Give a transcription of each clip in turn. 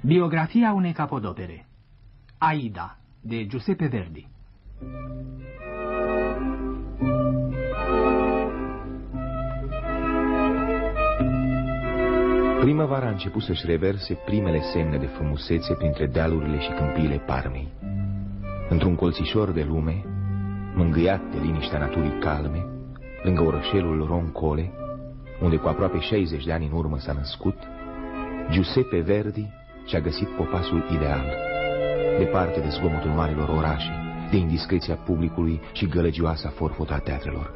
Biografia unei capodopere Aida de Giuseppe Verdi Primăvara a început să-și reverse primele semne de frumusețe printre dealurile și câmpiile Parmei. Într-un colțișor de lume, mângâiat de liniștea naturii calme, lângă orășelul Roncole, unde cu aproape 60 de ani în urmă s-a născut, Giuseppe Verdi și-a găsit popasul ideal, departe de zgomotul marilor orașe, de indiscreția publicului și gălăgioasa forfota teatrelor.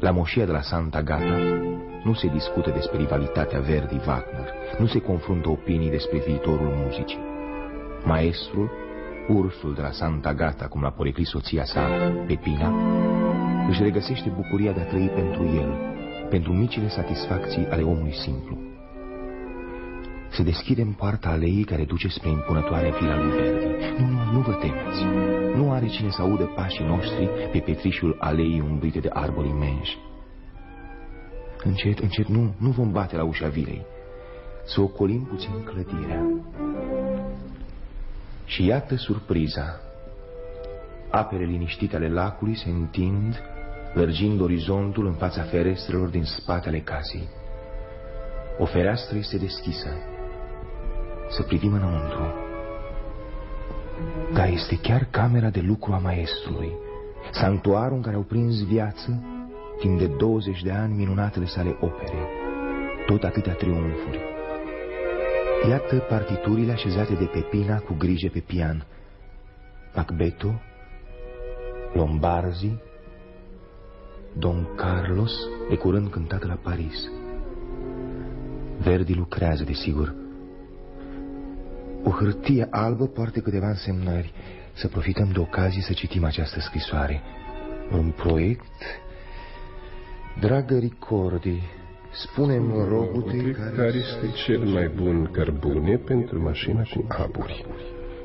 La moșia de la Santa Gata nu se discută despre rivalitatea Verdi-Wagner, nu se confruntă opinii despre viitorul muzicii. Maestrul, ursul de la Santa Gata, cum l-a poreclit soția sa, Pepina, își regăsește bucuria de a trăi pentru el, pentru micile satisfacții ale omului simplu. Se deschide în poarta aleii care duce spre impunătoarea vila lui Verdi. Nu, nu, nu vă temeți. Nu are cine să audă pașii noștri pe petrișul aleii umbrite de arbori imensi. Încet, încet, nu, nu vom bate la ușa vilei. Să ocolim puțin clădirea. Și iată surpriza. Apele liniștite ale lacului se întind, lărgind orizontul în fața ferestrelor din spatele casei. O fereastră este deschisă. Să privim înăuntru. Da, este chiar camera de lucru a maestrului, sanctuarul în care au prins viață timp de 20 de ani minunatele sale opere, tot atâtea triumfuri. Iată partiturile așezate de Pepina cu grijă pe pian. Macbeto, Lombarzi, Don Carlos, de curând cântat la Paris. Verdi lucrează, desigur. O hârtie albă poartă câteva însemnări. Să profităm de ocazie să citim această scrisoare. Un proiect Dragă Ricordi, spune-mi, rogute, care, care este cel mai bun cărbune pentru mașina cu aburi.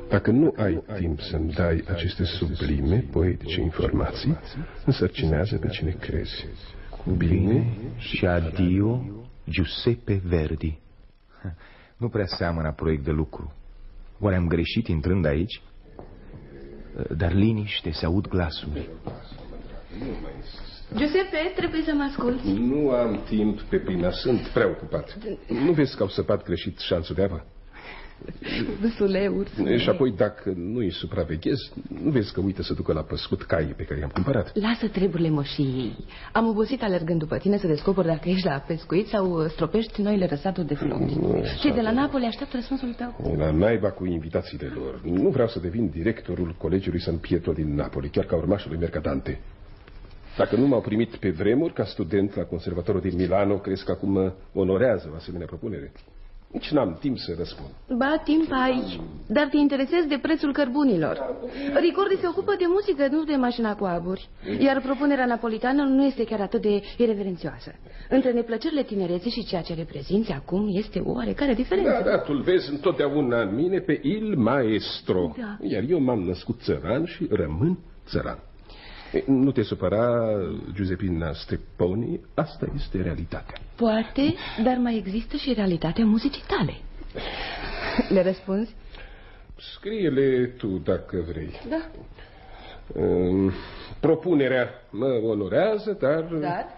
Dacă nu ai timp să-mi dai aceste sublime, poetice informații, însărcinează pe cine crezi. Cu bine și adio, Giuseppe Verdi. Nu prea seamănă proiect de lucru. Oare am greșit intrând aici? Dar liniște, se aud glasuri. Giuseppe, trebuie să mă ascult. Nu am timp, Pepina, sunt preocupat. Nu vezi că au săpat greșit șanțul de apă? Vâsuleuri. Și apoi, dacă nu îi supraveghez, nu vezi că uită să ducă la păscut caii pe care i-am cumpărat. Lasă treburile moșiei. Am obosit alergând după tine să descoper dacă ești la pescuit sau stropești noile răsaturi de flori. Cei de la Napoli așteaptă răspunsul tău. La naiba cu invitațiile lor. Nu vreau să devin directorul colegiului San Pietro din Napoli, chiar ca urmașul lui Mercadante. Dacă nu m-au primit pe vremuri ca student la conservatorul din Milano, crezi că acum mă onorează o asemenea propunere? Nici n-am timp să răspund. Ba, timp ai, dar te interesezi de prețul cărbunilor. Ricordi se ocupă de muzică, nu de mașina cu aburi. Iar propunerea napolitană nu este chiar atât de irreverențioasă. Între neplăcerile tinereții și ceea ce reprezinți acum este oarecare diferență. Da, da, tu vezi întotdeauna în mine pe il maestro. Da. Iar eu m-am născut țăran și rămân țăran. Nu te supăra, Giuseppina Stepponi, asta este realitatea. Poate, dar mai există și realitatea muzicii tale. Le răspunzi? Scrie-le tu dacă vrei. Da. Propunerea mă onorează, dar... Dar?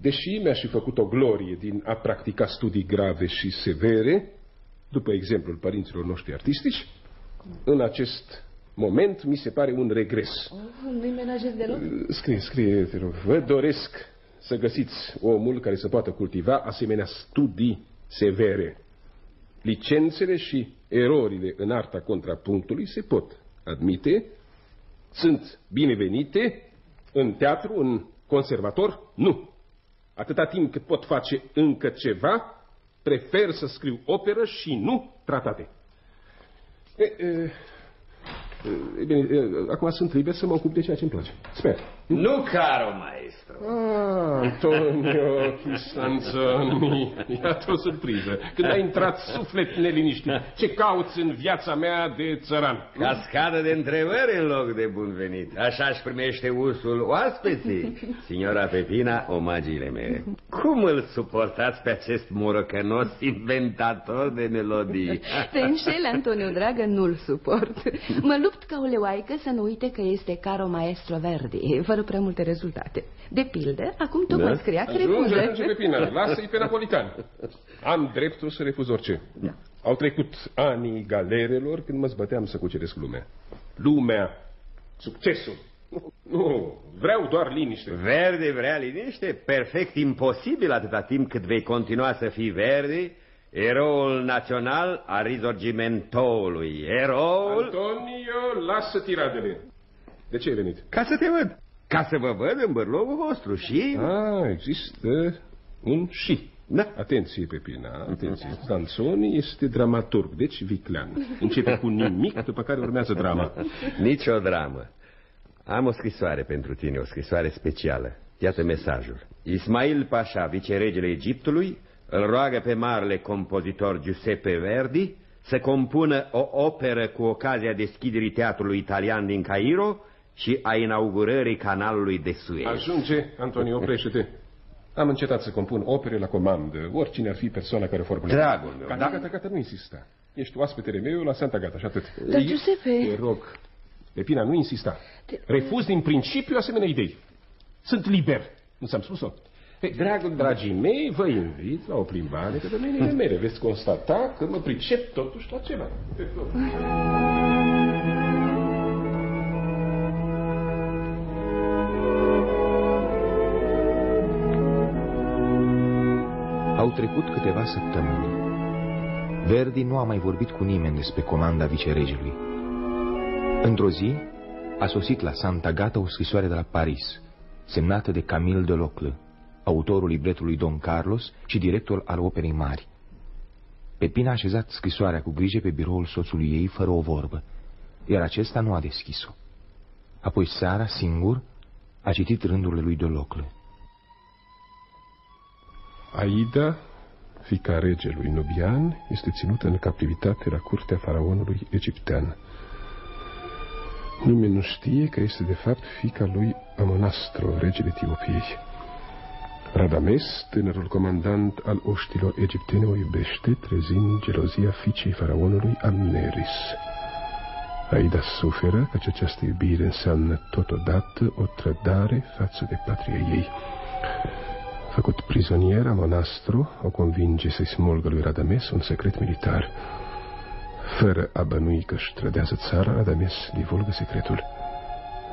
Deși mi-aș fi făcut o glorie din a practica studii grave și severe, după exemplul părinților noștri artistici, în acest moment mi se pare un regres. Oh, nu-i menajez deloc? Scrie, scrie, te rog. Vă doresc să găsiți omul care să poată cultiva asemenea studii severe. Licențele și erorile în arta contrapunctului se pot admite, sunt binevenite în teatru, în conservator, nu. Atâta timp cât pot face încă ceva, prefer să scriu operă și nu tratate. E, e, E bine, acum sunt liber să mă ocup de ceea ce îmi place. Sper. Nu, caro maestro. Ah, Antonio Chisanzoni. Iată o surpriză. Când a intrat suflet neliniștit, ce cauți în viața mea de țăran? Cascadă de întrebări în loc de bun venit. Așa își primește ursul oaspeții. Signora Pepina, omagiile mele. Cum îl suportați pe acest morocănos inventator de melodii? Te înșeli, Antonio, dragă, nu-l suport. Mă lupt ca o leoaică să nu uite că este caro maestro Verdi, fără prea multe rezultate. De pildă, acum tocmai da? scria Ajunge, crepuză. ajunge pe Pina, lasă-i pe napolitan. Am dreptul să refuz orice. Da. Au trecut anii galerelor când mă zbăteam să cuceresc lumea. Lumea, succesul. Nu, nu, vreau doar liniște. Verdi vrea liniște? Perfect imposibil atâta timp cât vei continua să fii Verdi, eroul național al risorgimentoului. Eroul... Antonio, lasă tiradele. De ce ai venit? Ca să te văd. Ca să vă văd în bărlovul vostru și... Ah, există un și. Da. Atenție, Pepina, atenție. Sansoni este dramaturg, deci viclean. Începe cu nimic, după care urmează drama. Nici o dramă. Am o scrisoare pentru tine, o scrisoare specială. Iată mesajul. Ismail Pasha, viceregele Egiptului, îl roagă pe marele compozitor Giuseppe Verdi să compună o operă cu ocazia deschiderii teatrului italian din Cairo și a inaugurării canalului de Suez. Ajunge, Antonio, oprește-te. Am încetat să compun opere la comandă, oricine ar fi persoana care o formulează. Dragul meu, Gata, gata, gata, nu insista. Ești oaspetele meu la Santa Gata și atât. Dar, Giuseppe- Te rog, Pepina, nu insista. Refuz din principiu asemenea idei. Sunt liber, nu ți-am spus-o. Hey, dragul, dragii mei, vă invit la o plimbare pe domeniile mele. Veți constata că mă pricep totuși la ceva. Te rog. Trecut câteva săptămâni. Verdi nu a mai vorbit cu nimeni despre comanda viceregelui. Într-o zi, a sosit la Santa Gata o scrisoare de la Paris, semnată de Camille de Locle, autorul libretului Don Carlos și director al operei mari. Pepina a așezat scrisoarea cu grijă pe biroul soțului ei, fără o vorbă, iar acesta nu a deschis-o. Apoi seara, singur, a citit rândurile lui de Locle. Aida, fica regelui Nubian, este ținută în captivitate la curtea faraonului egiptean. Nimeni nu știe că este de fapt fica lui Amonastro, regele Etiopiei. Radames, tânărul comandant al oștilor egiptene, o iubește, trezind gelozia fiicei faraonului Amneris. Aida suferă că această iubire înseamnă totodată o trădare față de patria ei. Făcut prizonier, Amonastru o convinge să-i smulgă lui Radames un secret militar. Fără a bănui că își trădează țara, Radames divulgă secretul.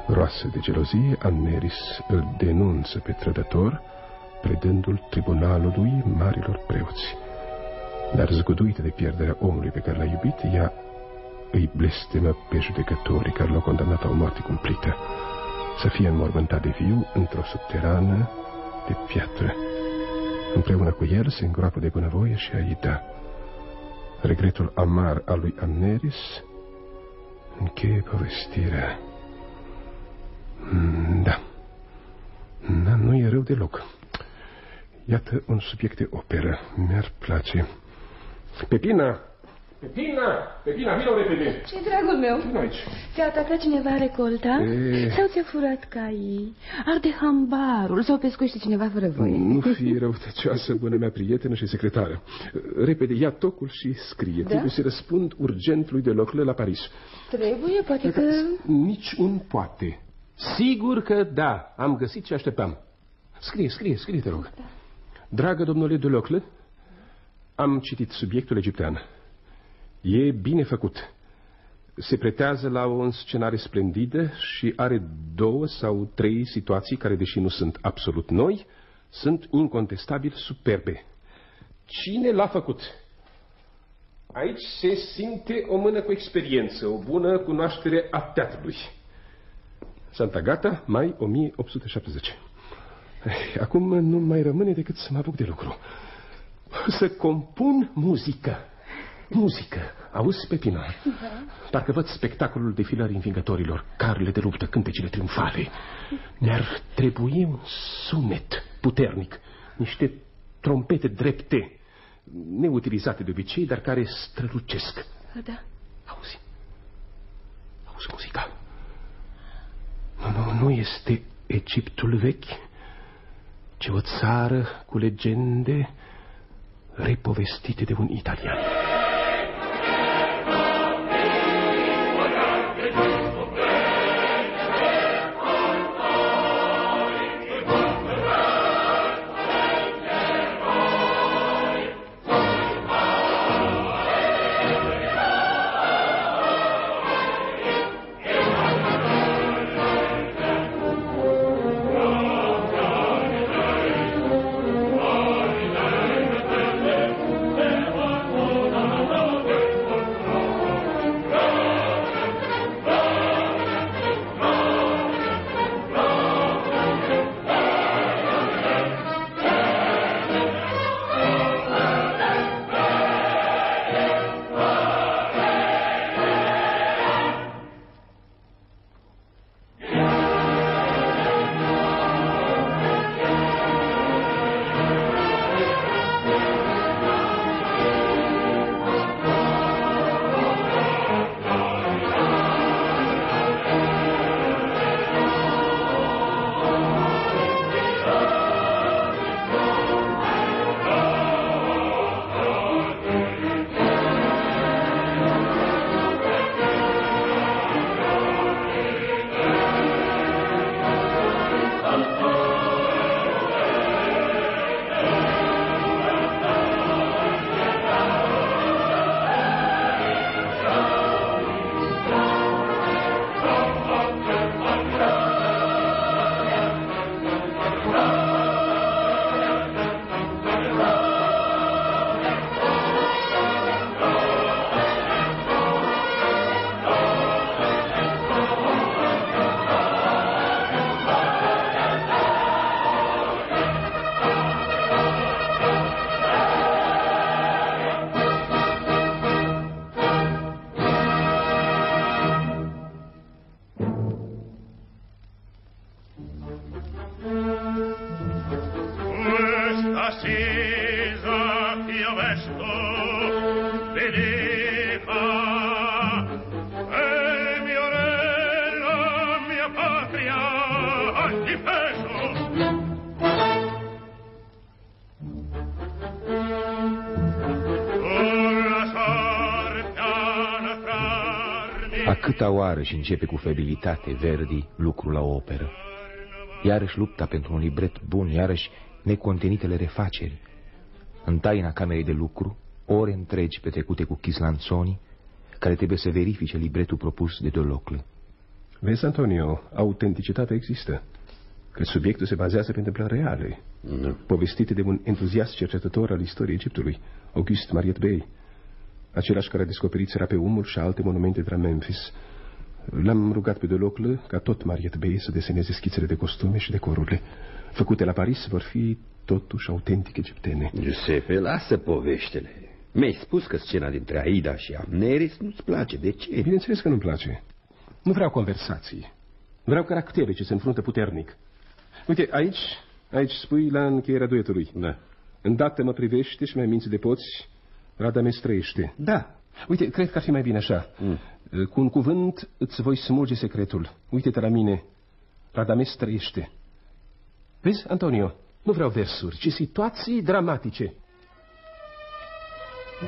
Roasă de gelozie, Amneris îl denunță pe trădător, predându-l tribunalului marilor preoți. Dar zguduită de pierderea omului pe care l-a iubit, ea îi blestemă pe judecătorii care l-au condamnat la o moarte cumplită, să fie înmormântat de viu într-o subterană de piatră. Împreună cu el se îngroapă de bunăvoie și Aida. Regretul amar al lui Amneris încheie povestirea. Mm, Da. Da, nu e rău deloc. Iată un subiect de operă. Mi-ar place. Pepina! Pepina! Pepina, vină repede! ce dragul meu? Vină aici. Ți-a atacat cineva recolta? E. Sau ți-a furat caii? Arde hambarul sau pescuiește cineva fără voie? Nu fi răutăcioasă, bună mea prietenă și secretară. Repede, ia tocul și scrie. Da? Trebuie să răspund urgent lui de Locle la Paris. Trebuie, poate că... Nici un poate. Sigur că da, am găsit ce așteptam. Scrie, scrie, scrie, te rog. Dragă domnule de Locle, am citit subiectul egiptean. E bine făcut. Se pretează la o înscenare splendidă și are două sau trei situații care, deși nu sunt absolut noi, sunt incontestabil superbe. Cine l-a făcut? Aici se simte o mână cu experiență, o bună cunoaștere a teatrului. Santa Gata, mai 1870. Eh, Acum nu mai rămâne decât să mă apuc de lucru. Să compun muzică. Muzică. Auzi, Pepina? Da. Parcă văd spectacolul defilării învingătorilor, carele de luptă, cântecele triumfale. Mi-ar trebui un sunet puternic, niște trompete drepte, neutilizate de obicei, dar care strălucesc. Da. Auzi? Auzi muzica? Nu, nu, nu este Egiptul vechi? Ce o țară cu legende repovestite de un italian. Câta oară și începe cu febilitate Verdi lucrul la operă. Iarăși lupta pentru un libret bun, iarăși necontenitele refaceri. În taina camerei de lucru, ore întregi petrecute cu chislanțonii, care trebuie să verifice libretul propus de Dolocle. Vezi, Antonio, autenticitatea există. Că subiectul se bazează pe întâmplări reale, Nu. povestite de un entuziast cercetător al istoriei Egiptului, August Mariet Bey, același care a descoperit Serapeumul și alte monumente de la Memphis. L-am rugat pe Delocle ca tot Mariet Bey să deseneze schițele de costume și decorurile. Făcute la Paris vor fi totuși autentic egiptene. Giuseppe, lasă poveștile. Mi-ai spus că scena dintre Aida și Amneris nu-ți place. De ce? Bineînțeles că nu-mi place. Nu vreau conversații. Vreau caractere ce se înfruntă puternic. Uite, aici, aici spui la încheierea duetului. Da. Îndată mă privește și mai minți de poți, Radames trăiește. Da. Uite, cred că ar fi mai bine așa. Mm. Cu un cuvânt îți voi smulge secretul. Uite-te la mine. Radames trăiește. Vezi, Antonio, nu vreau versuri, ci situații dramatice. Tra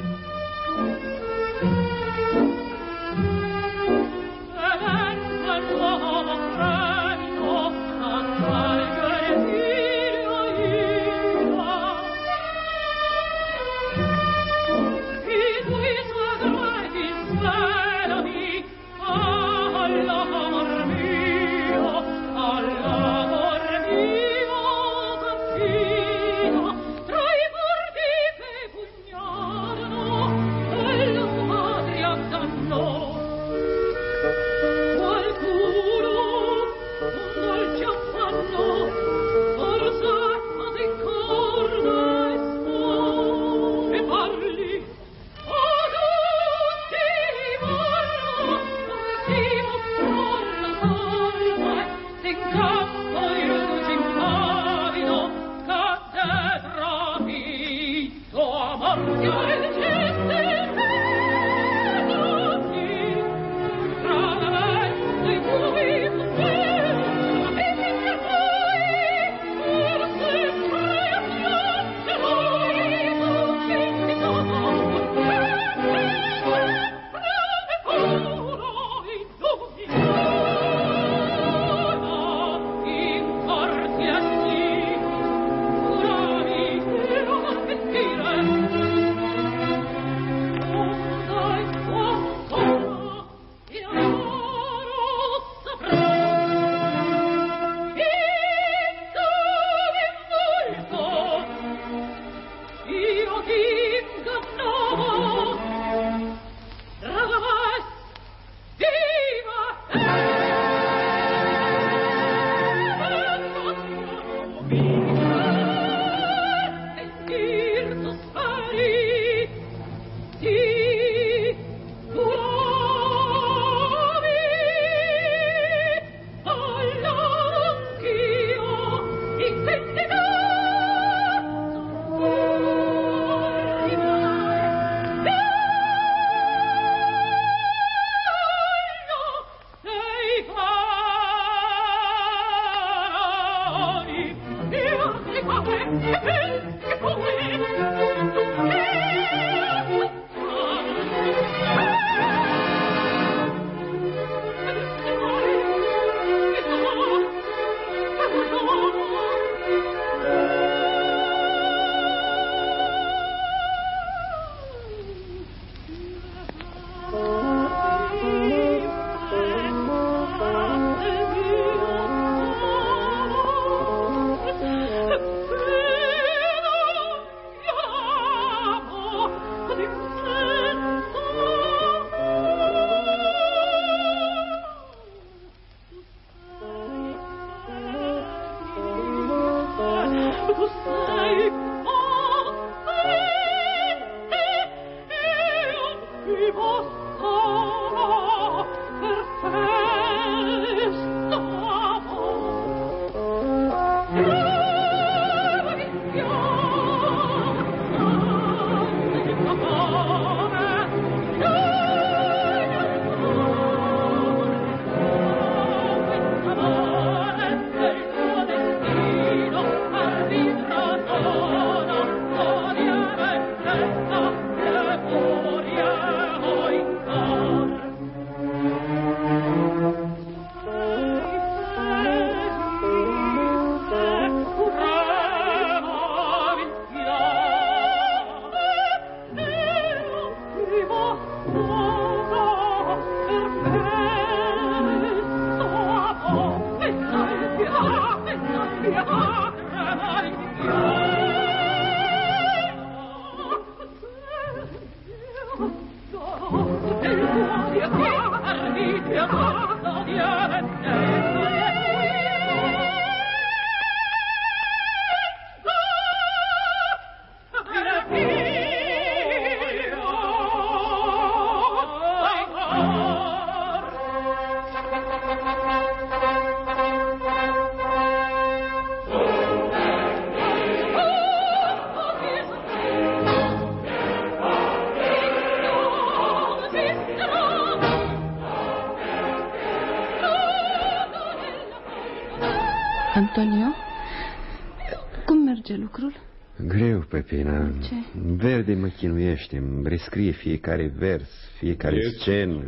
chinuiește, îmi rescrie fiecare vers, fiecare Bietul. scenă.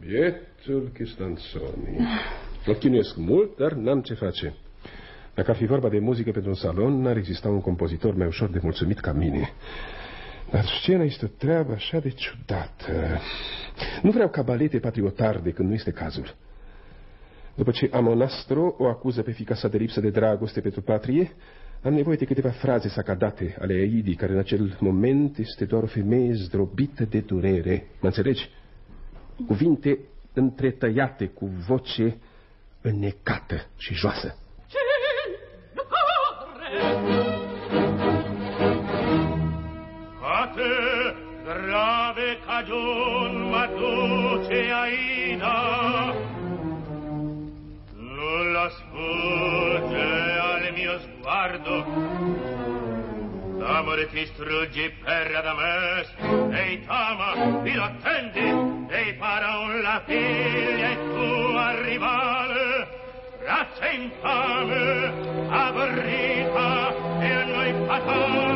Bietul Chistanzoni. Mă chinuiesc mult, dar n-am ce face. Dacă ar fi vorba de muzică pentru un salon, n-ar exista un compozitor mai ușor de mulțumit ca mine. Dar scena este o treabă așa de ciudată. Nu vreau ca balete patriotarde când nu este cazul. După ce Amonastro o acuză pe fica sa de lipsă de dragoste pentru patrie, am nevoie de câteva fraze sacadate ale Aidii, care în acel moment este doar o femeie zdrobită de durere. Mă înțelegi? Cuvinte întretăiate cu voce înnecată și joasă. A te grave cagion mă duce Aida Nu la sfugge al mio sguardo D'amore ti struggi perra da me Ei tama, vi attendi Ei para un la figlia e tua rivale. Razza infame, aborrita e a noi fatale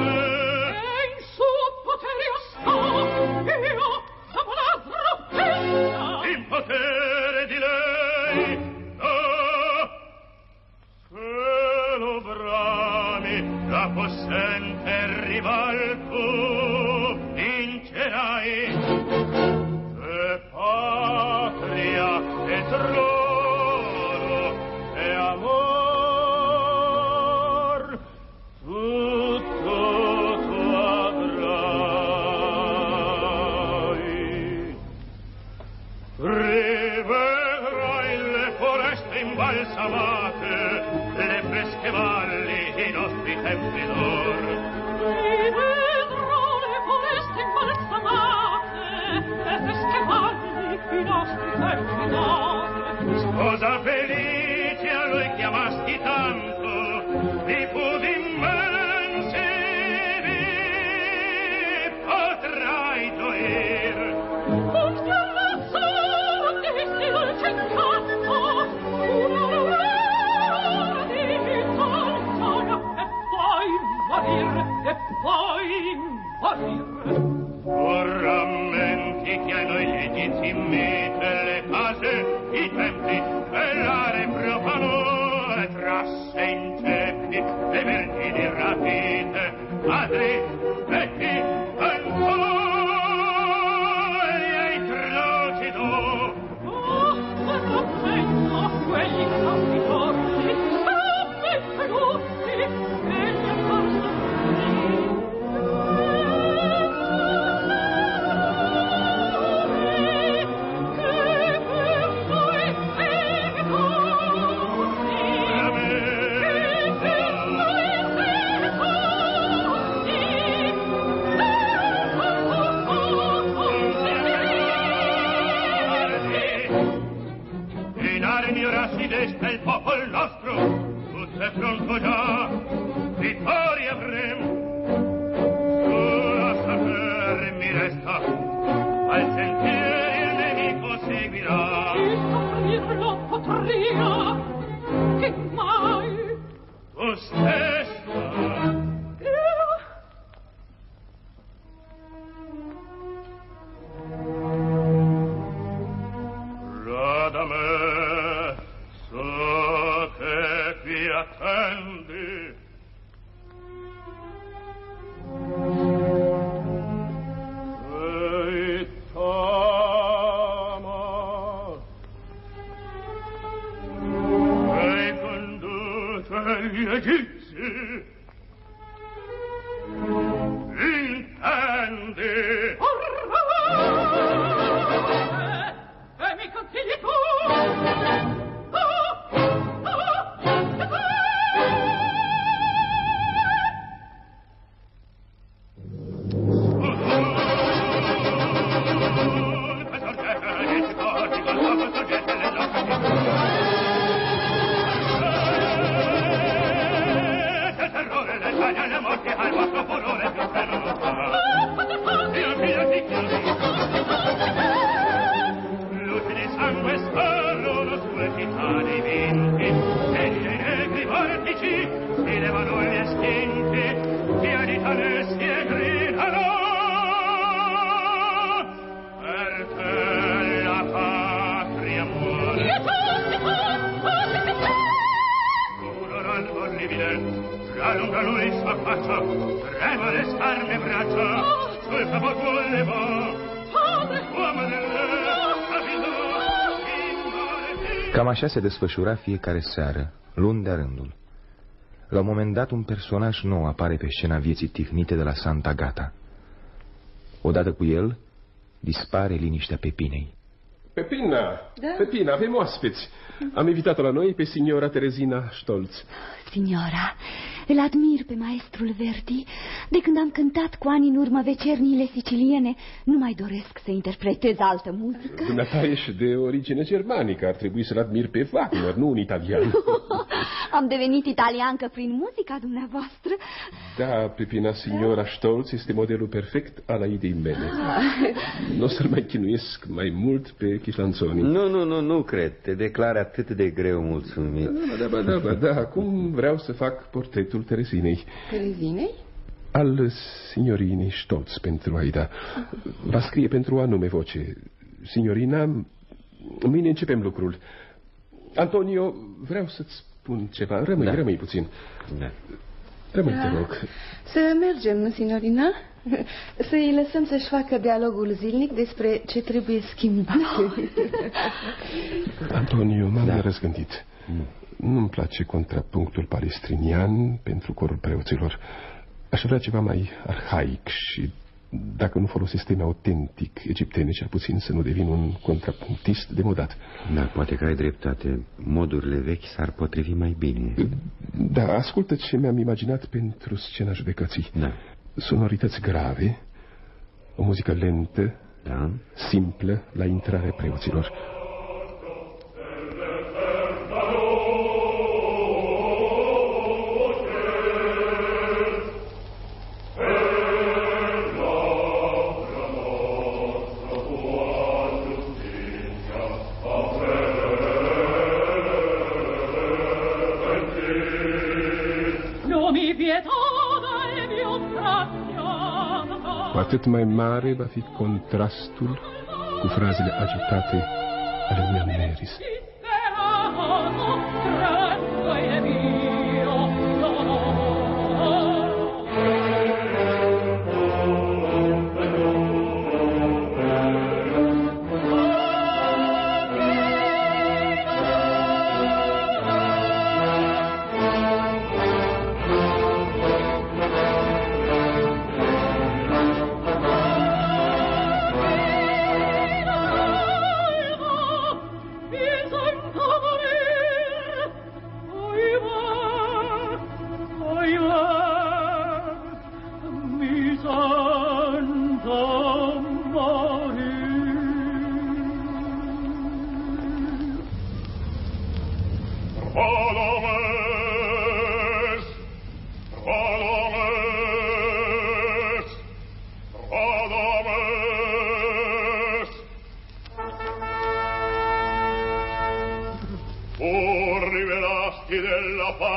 Cam așa se desfășura fiecare seară, luni de rândul. La un moment dat, un personaj nou apare pe scena vieții tihnite de la Santa Gata. Odată cu el, dispare liniștea Pepinei. Pepina! Da? Pepina, avem oaspeți. Am invitat-o la noi pe signora Terezina Stolz. Signora, îl admir pe maestrul Verdi. De când am cântat cu ani în urmă vecerniile siciliene, nu mai doresc să interpretez altă muzică. Dumneata ești de origine germanică. Ar trebui să-l admir pe Wagner, nu un italian. Am devenit italiancă prin muzica dumneavoastră. Da, Pepina, signora Stolz este modelul perfect al idei mele. Nu o să-l mai chinuiesc mai mult pe Chișlanțoni. Nu, nu, nu, nu cred. Te declare atât de greu mulțumit. Da, da, da, da, da. Acum vreau să fac portretul Terezinei. Terezinei? Al signorinei Stolz pentru Aida. Va scrie pentru o anume voce. Signorina, mâine începem lucrul. Antonio, vreau să-ți spun ceva. Rămâi, Da. rămâi puțin. Da. Rămâi, te rog. Să mergem, signorina? Să-i lăsăm să-și facă dialogul zilnic despre ce trebuie schimbat. Antonio, m-am da. răzgândit. Nu-mi place contrapunctul palestrinian pentru corul preoților. Aș vrea ceva mai arhaic și, dacă nu folosesc teme autentic egiptene, cel puțin să nu devin un contrapunctist demodat. Da, poate că ai dreptate. Modurile vechi s-ar potrivi mai bine. Da, ascultă ce mi-am imaginat pentru scena judecății. Da. Sonorități grave, o muzică lentă, Da? simplă, la intrare preoților. Atât mai mare va fi contrastul cu frazele agitate ale lui Amneris.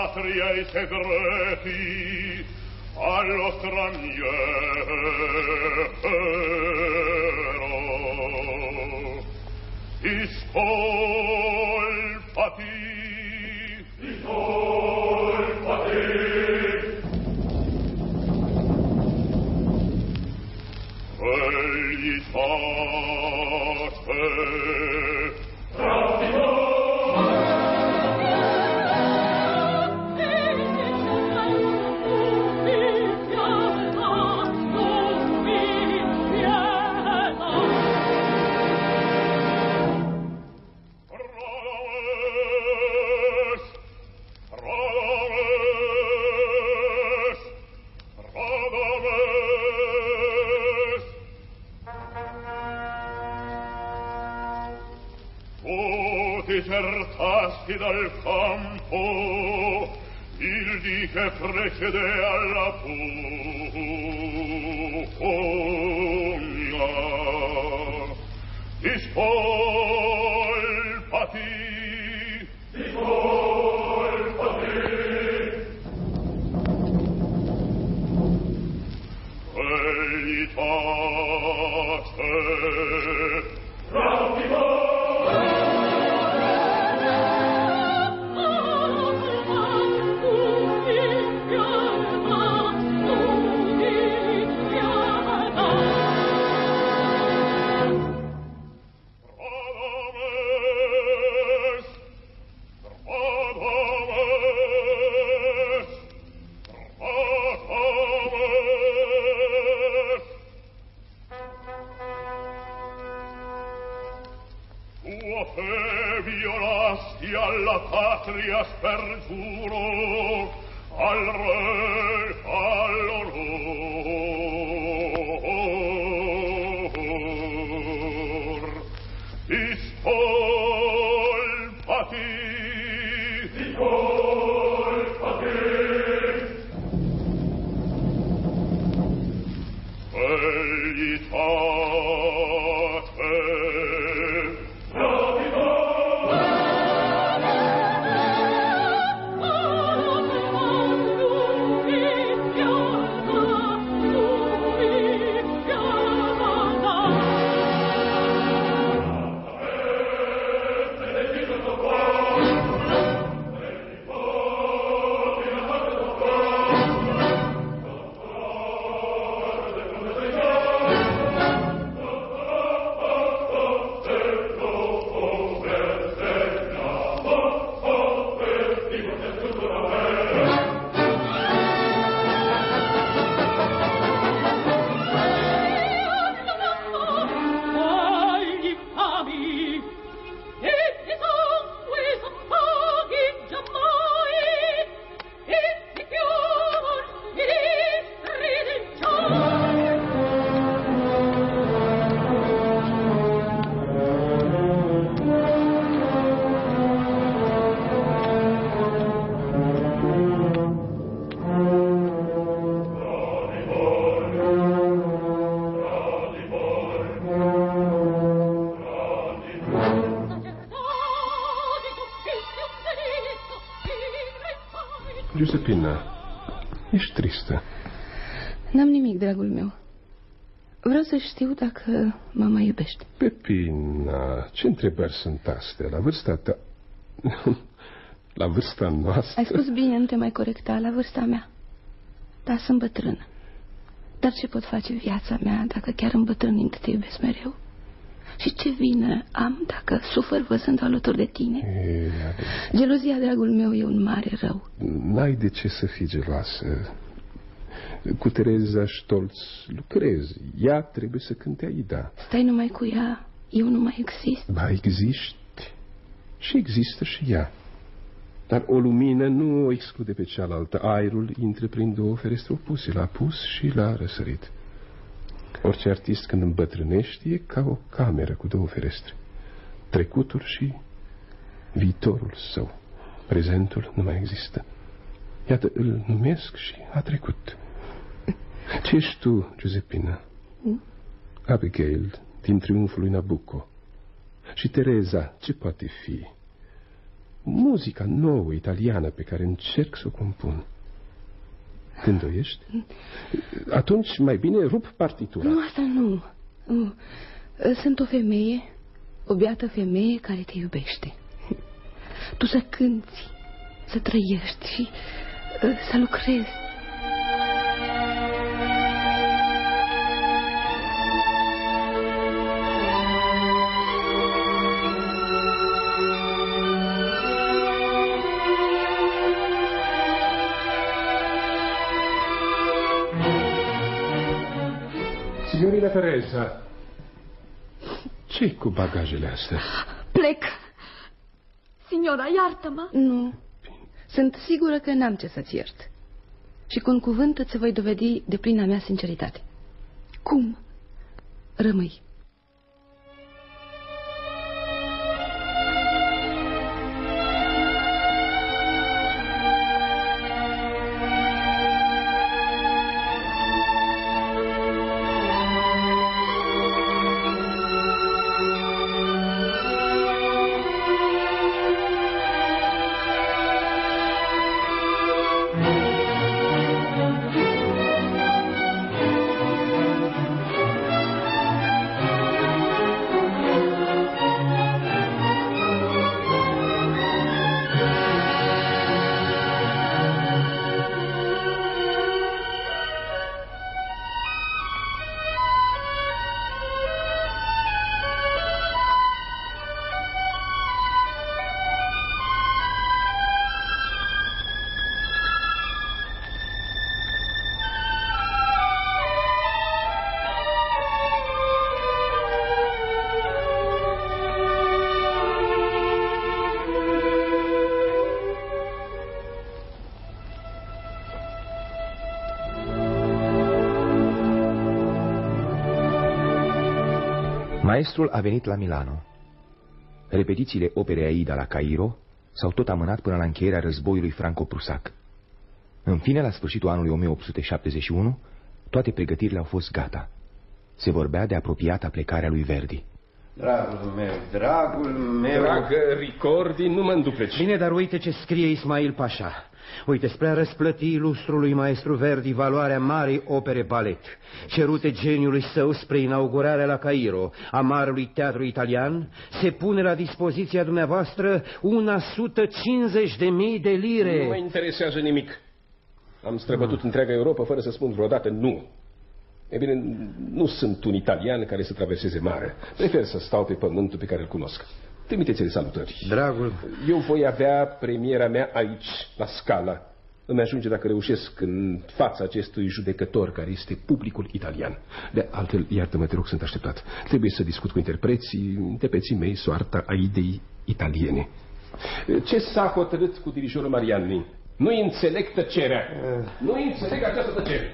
patria i segreti allo straniero. Isco Giuseppina, ești tristă. N-am nimic, dragul meu. Vreau să știu dacă mă mai iubești. Pepina, ce întrebări sunt astea? La vârsta ta... La vârsta noastră... Ai spus bine, nu te mai corecta la vârsta mea. Da, sunt bătrână. Dar ce pot face viața mea dacă chiar îmbătrânind te iubesc mereu? Și ce vină am dacă sufăr văzând alături de tine? E, Gelozia, dragul meu, e un mare rău. N-ai de ce să fii geloasă. Cu Tereza Stolz lucrezi. Ea trebuie să cânte Aida. Stai numai cu ea, eu nu mai exist. Ba, existi. Și există și ea. Dar o lumină nu o exclude pe cealaltă. Aerul intră prin două ferestre opuse, la apus și la răsărit. Orice artist când îmbătrânește e ca o cameră cu două ferestre. Trecutul și viitorul său. Prezentul nu mai există. Iată, îl numesc și a trecut. Ce ești tu, Giuseppina? Abigail, din triumful lui Nabucco. Și Tereza, ce poate fi? muzica nouă italiană pe care încerc să o compun. Te îndoiești? Atunci mai bine rup partitura. Nu, asta nu. nu. Sunt o femeie, o beată femeie care te iubește. Tu să cânti, să trăiești și uh, să lucrezi. Signorina Teresa, ce cu bagajele astea? Plec. Signora, iartă-mă. Nu. Sunt sigură că n-am ce să-ți iert. Și cu un cuvânt îți voi dovedi de plina mea sinceritate. Cum? Rămâi. Maestrul a venit la Milano. Repetițiile operei Aida la Cairo s-au tot amânat până la încheierea războiului franco-prusac. În fine, la sfârșitul anului 1871, toate pregătirile au fost gata. Se vorbea de apropiata plecarea lui Verdi. Dragul meu, dragul meu... Dragă Ricordi, nu mă îndupleci. Bine, dar uite ce scrie Ismail Pașa. Uite, spre a răsplăti ilustrului maestru Verdi valoarea marii opere balet, cerute geniului său spre inaugurarea la Cairo a marelui teatru italian, se pune la dispoziția dumneavoastră una sută cincizeci de mii de lire. Nu mă interesează nimic. Am străbătut întreaga Europa fără să spun vreodată nu. E bine, nu sunt un italian care să traverseze mare. Prefer să stau pe pământul pe care îl cunosc. Trimiteți-le salutări. Dragul, Eu voi avea premiera mea aici, la Scala. Îmi ajunge dacă reușesc în fața acestui judecător care este publicul italian. De altfel, iartă-mă, te rog, sunt așteptat. Trebuie să discut cu interpreții, interpreții mei soarta a idei italiene. Ce s-a hotărât cu dirijorul Marianni? Nu înțeleg tăcerea. Nu înțeleg această tăcere.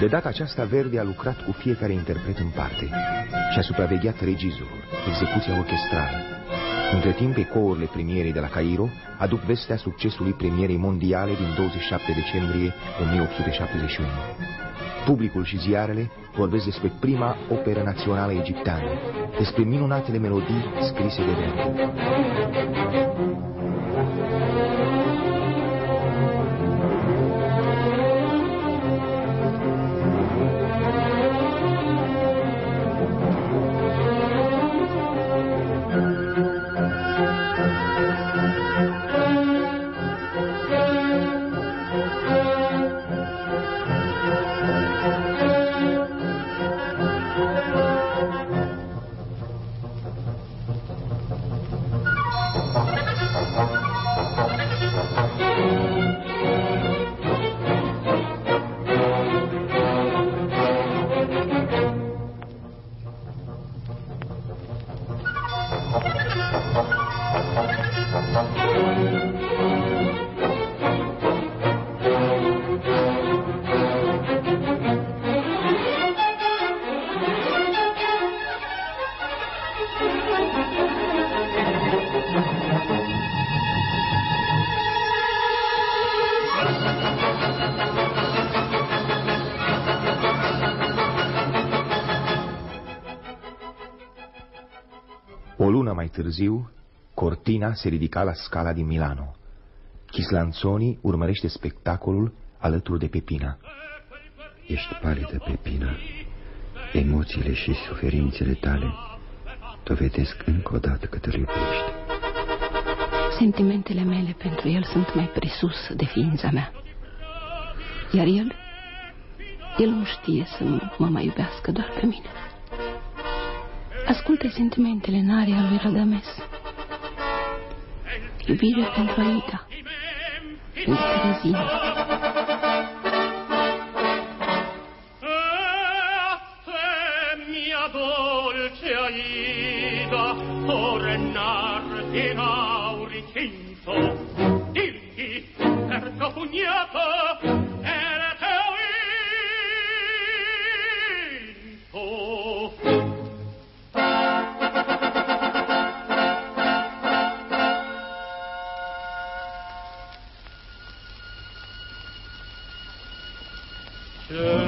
De data aceasta, Verdi a lucrat cu fiecare interpret în parte și a supravegheat regizorul, execuția orchestrală. Între timp, ecourile premierei de la Cairo aduc vestea succesului premierei mondiale din 27 decembrie 1871. Publicul și ziarele vorbesc despre prima operă națională egipteană, despre minunatele melodii scrise de Verdi. Târziu, cortina se ridica la scala din Milano. Chislanțoni urmărește spectacolul alături de Pepina. Ești palidă, Pepina. Emoțiile și suferințele tale dovedesc încă o dată că te iubești. Sentimentele mele pentru el sunt mai presus de ființa mea. Iar el, el nu știe să mă mai iubească doar pe mine. Ascultă sentimentele în aria lui Radames. Iubire pentru Aida, pentru Terezina. mia dolce Aida, tornar in auricinto, dirti per tuo pugnato, Sure.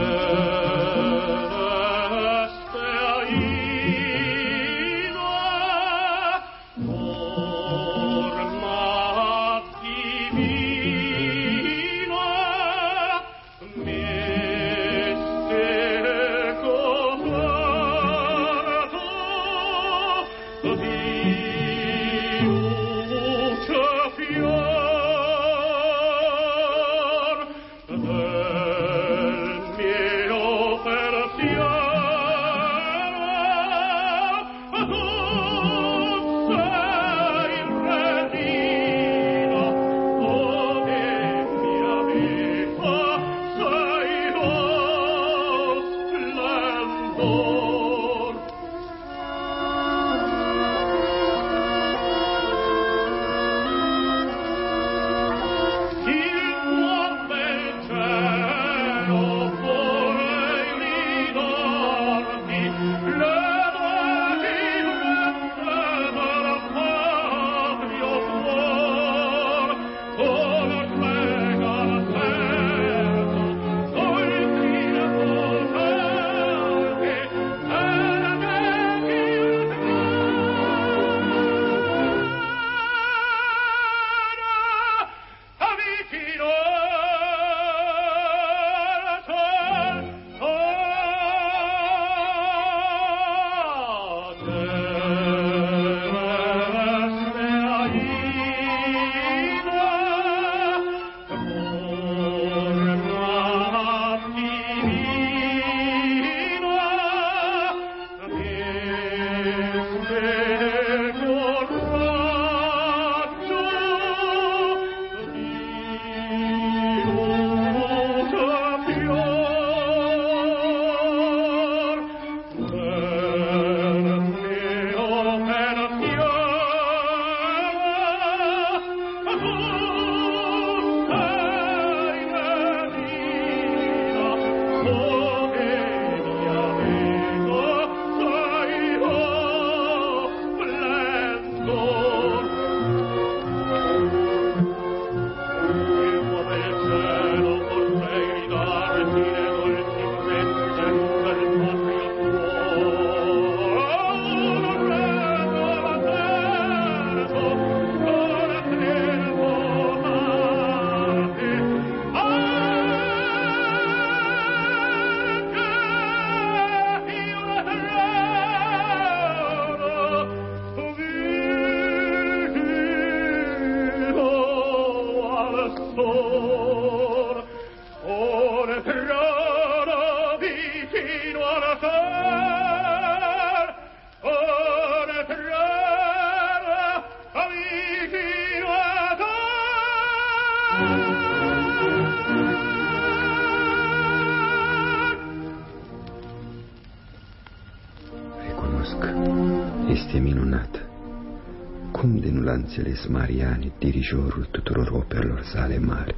Înțeles Mariani, dirijorul tuturor operelor sale mari?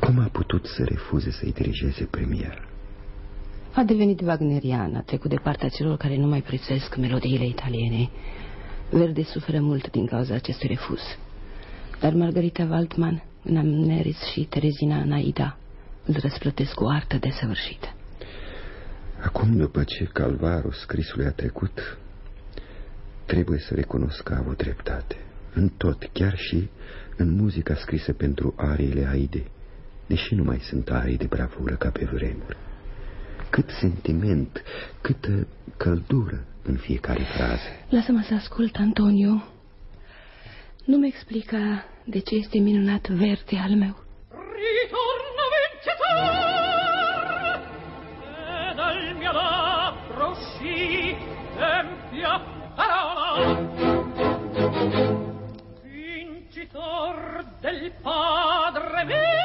Cum a putut să refuze să-i dirigeze premiera? A devenit wagnerian, a trecut de partea celor care nu mai prețuiesc melodiile italiene. Verde suferă mult din cauza acestui refuz. Dar Margarita Waldman, în Amneris și Terezina în Aida, îl răsplătesc cu artă desăvârșită. Acum, după ce calvarul scrisului a trecut, Trebuie să recunosc că a avut dreptate. În tot, chiar și în muzica scrisă pentru ariile Aide, deși nu mai sunt arii de bravură ca pe vremuri. Cât sentiment, câtă căldură în fiecare frază. Lasă-mă să ascult, Antonio. Nu-mi explica de ce este minunat verde al meu. Ritorno vincitor e dal mio labbro uscì empia parola vincitor del padre mio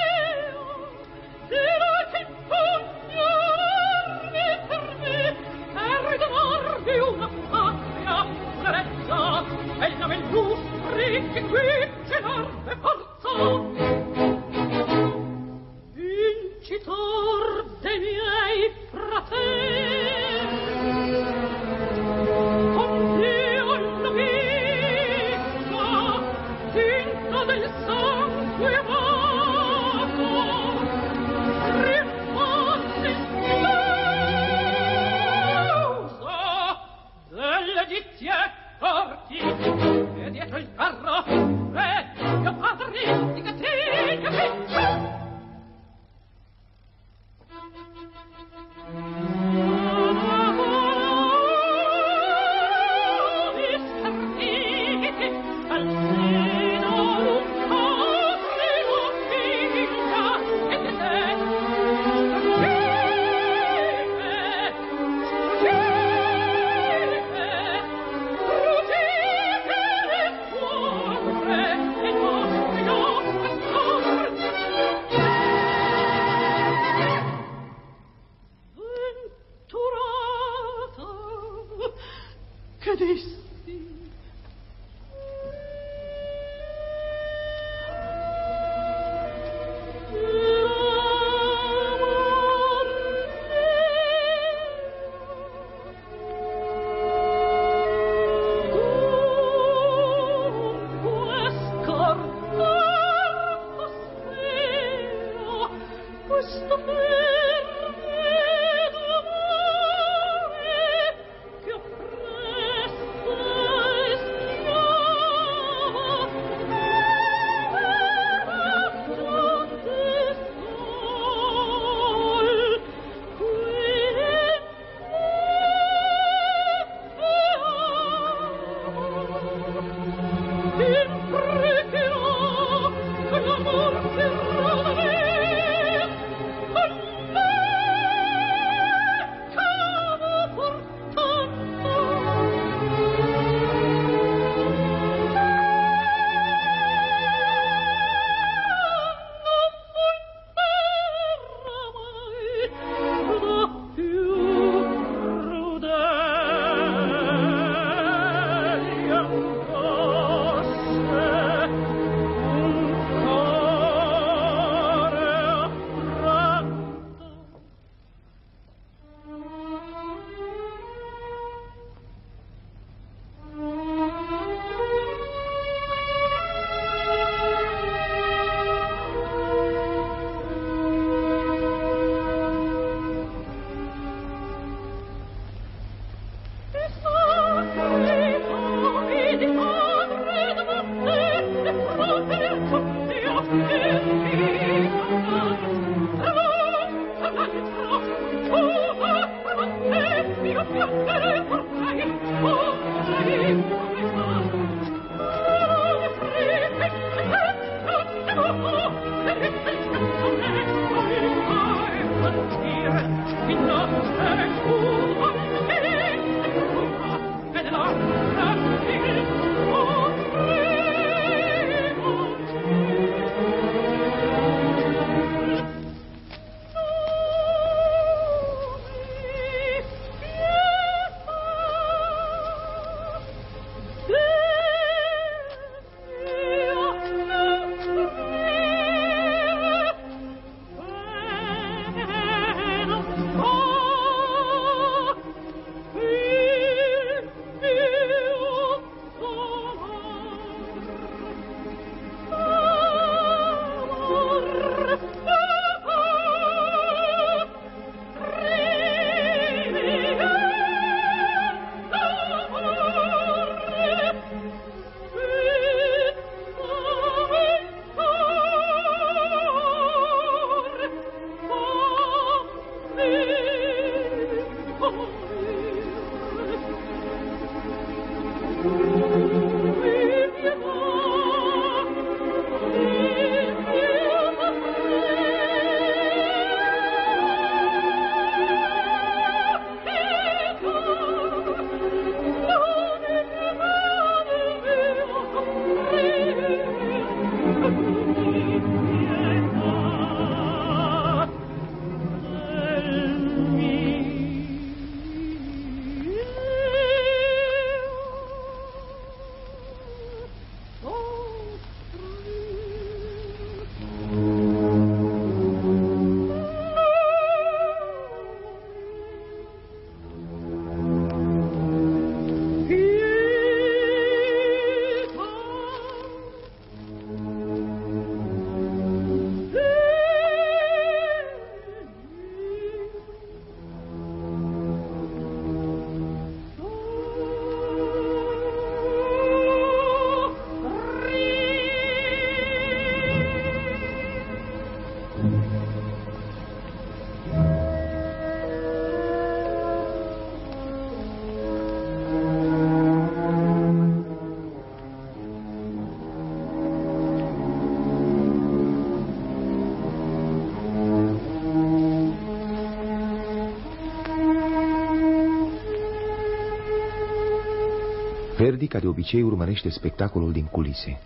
ca de obicei, urmărește spectacolul din culise.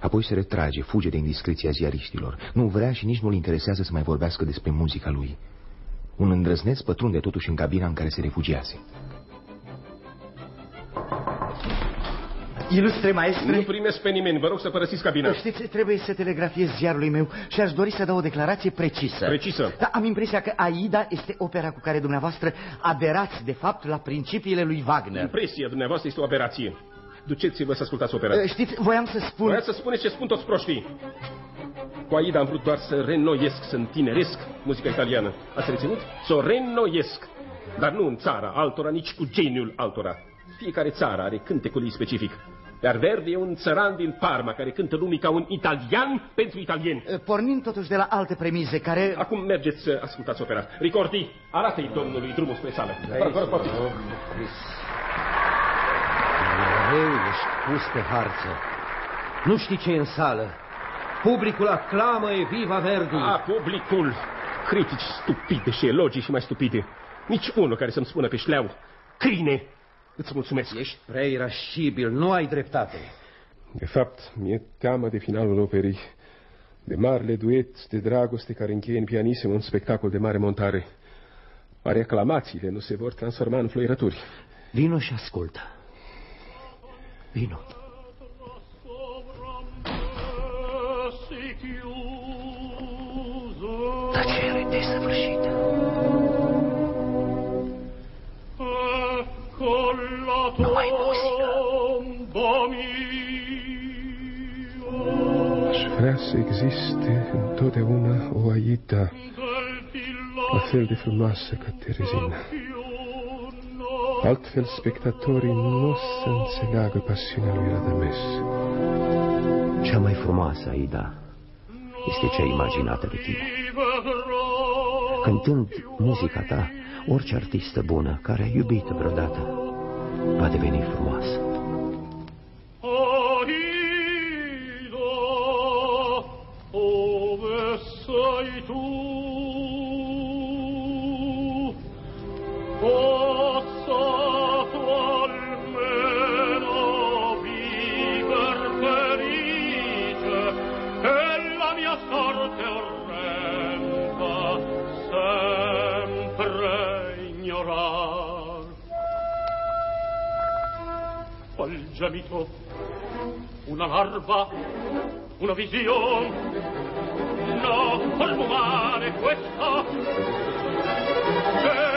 Apoi se retrage, fuge de indiscreția ziariștilor. Nu vrea și nici nu-l interesează să mai vorbească despre muzica lui. Un îndrăzneț pătrunde totuși în cabina în care se refugiase. Ilustre maestre... Nu primesc pe nimeni, vă rog să părăsiți cabina. Știți, trebuie să telegrafiez ziarului meu și aș dori să dau o declarație precisă. Precisă? Da, am impresia că Aida este opera cu care dumneavoastră aderați, de fapt, la principiile lui Wagner. Impresia dumneavoastră este o aberație. Duceți-vă să ascultați opera. Uh, Știți, voiam să spun... Voiam să spuneți ce spun toți proștii. Cu Aida am vrut doar să renoiesc, să întineresc muzica italiană. Ați reținut? Să o renoiesc. Dar nu în țara altora, nici cu geniul altora. Fiecare țară are cântecul ei specific. Iar Verdi e un țăran din Parma care cântă lumii ca un italian pentru italieni. Uh, Pornind totuși de la alte premize care... Acum mergeți să ascultați opera. Ricordi, arată-i domnului drumul spre sală. Vă rog, vă rog, poftiți. Mereu ești pus pe harță. Nu știi ce e în sală. Publicul aclamă e viva Verdi. A, publicul. Critici stupide și elogii și mai stupide. Nici unul care să-mi spună pe șleau. Crine! Îți mulțumesc. Ești prea irascibil, nu ai dreptate. De fapt, mi-e teamă de finalul operii. De marele duet de dragoste care încheie în pianisem un spectacol de mare montare. Oare aclamațiile nu se vor transforma în fluierături? Vino și ascultă. Vino. Tăcere desăvârșită. Numai muzică. Aș vrea să existe întotdeauna o Aida la fel de frumoasă ca Terezina. Altfel, spectatorii nu o să înțeleagă pasiunea lui Radames. Cea mai frumoasă, Aida, este cea imaginată de tine. Cântând muzica ta, orice artistă bună care a iubit vreodată va deveni frumoasă. Ove sei tu? era una larva, una vision. No, colmo male questo. Che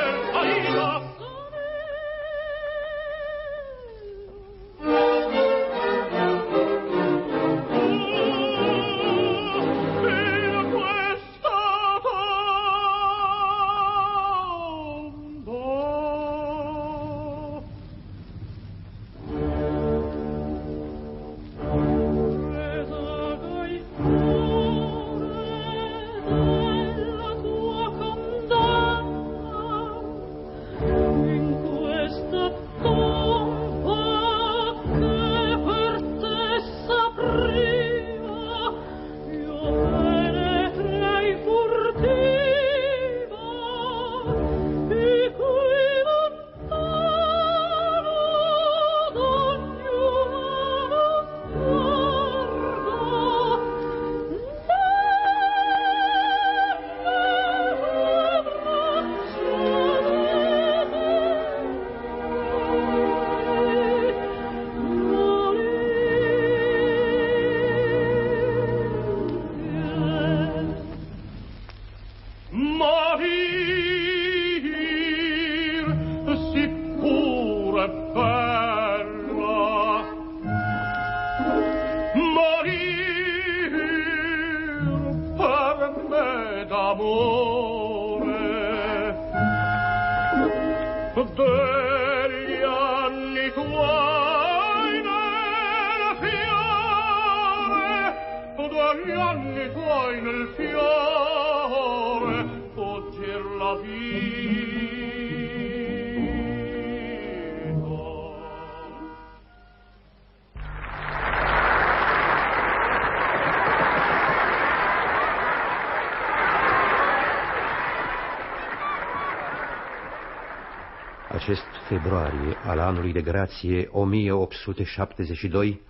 Acest februarie al anului de grație 1872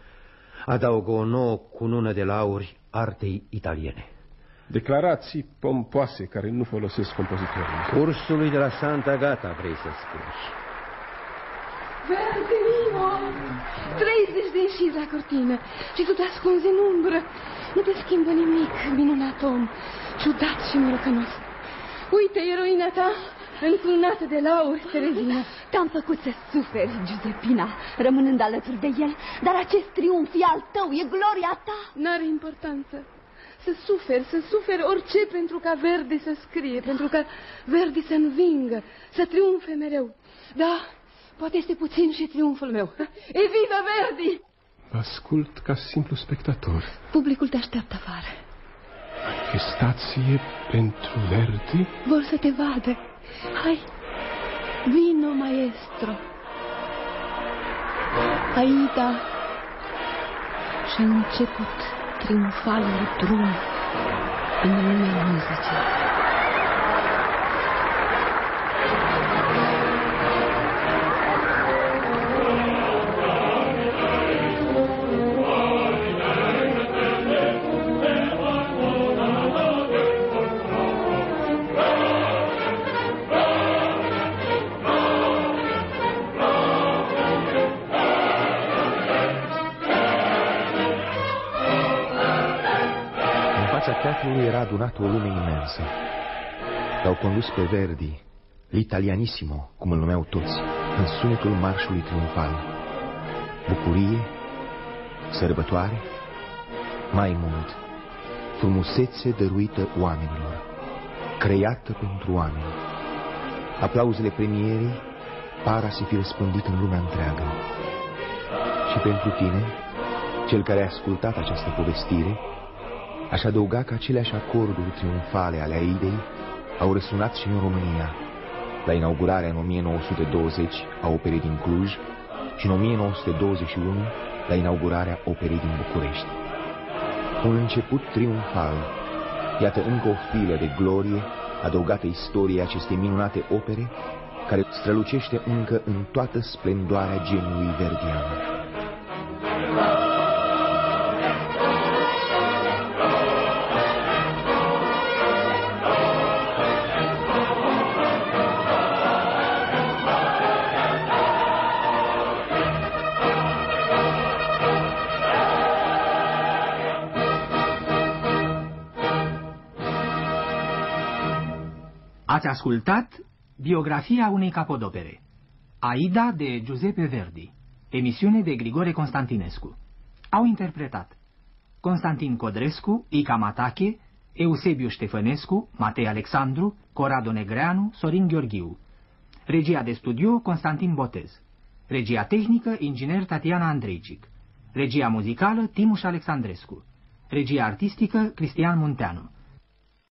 adaugă o nouă cunună de lauri artei italiene. Declarații pompoase care nu folosesc compozitorii. Cursului de la Santa Gata, vrei să spui. Verde vivo! 30 de ieșiri la cortină și tu te ascunzi în umbră. Nu te schimbă nimic, minunat om, ciudat și morocănos. Uite, eroina ta, încununată de lauri, Terezina. Te-am făcut să suferi, Giuseppina, rămânând alături de el, dar acest triumf e al tău, e gloria ta. N-are importanță. Să suferi, să suferi orice pentru ca Verdi să scrie, pentru ca Verdi să învingă, să triumfe mereu. Da, poate este puțin și triumful meu. Evviva Verdi! Ascult ca simplu spectator. Publicul te așteaptă afară. Manifestație pentru Verdi? Vor să te vadă. Hai, vino, maestro. Aida și-a început triumfalul drum în lumea muzicii. Fața teatrului era adunată o lume imensă. L-au condus pe Verdi, l'italianissimo, cum îl numeau toți, în sunetul marșului triumfal. Bucurie, sărbătoare, mai mult, frumusețe dăruită oamenilor, creată pentru oameni. Aplauzele premierii par a se fi răspândit în lumea întreagă. Și pentru tine, cel care a ascultat această povestire, aș adăuga că aceleași acorduri triumfale ale Aidei au răsunat și în România, la inaugurarea în 1920 a operei din Cluj și în 1921 la inaugurarea operei din București. Un început triumfal, iată încă o filă de glorie adăugată istoriei acestei minunate opere, care strălucește încă în toată splendoarea geniului verdian. Ați ascultat biografia unei capodopere. Aida de Giuseppe Verdi, emisiune de Grigore Constantinescu. Au interpretat Constantin Codrescu, Ica Matache, Eusebiu Ștefănescu, Matei Alexandru, Corado Negreanu, Sorin Gheorghiu. Regia de studio Constantin Botez. Regia tehnică inginer Tatiana Andreicic. Regia muzicală Timuș Alexandrescu. Regia artistică Cristian Munteanu.